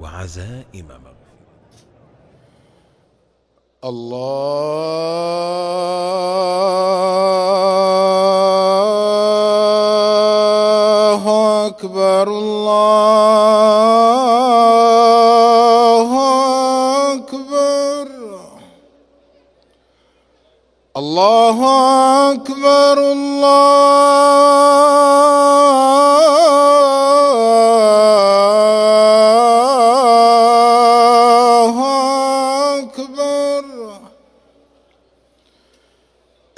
وعزائم مغفرة. الله أكبر الله أكبر. الله أكبر الله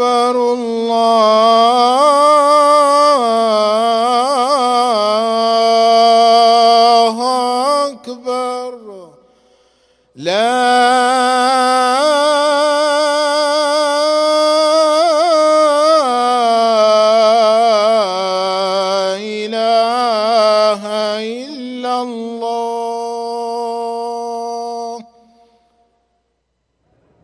أكبر الله أكبر. لا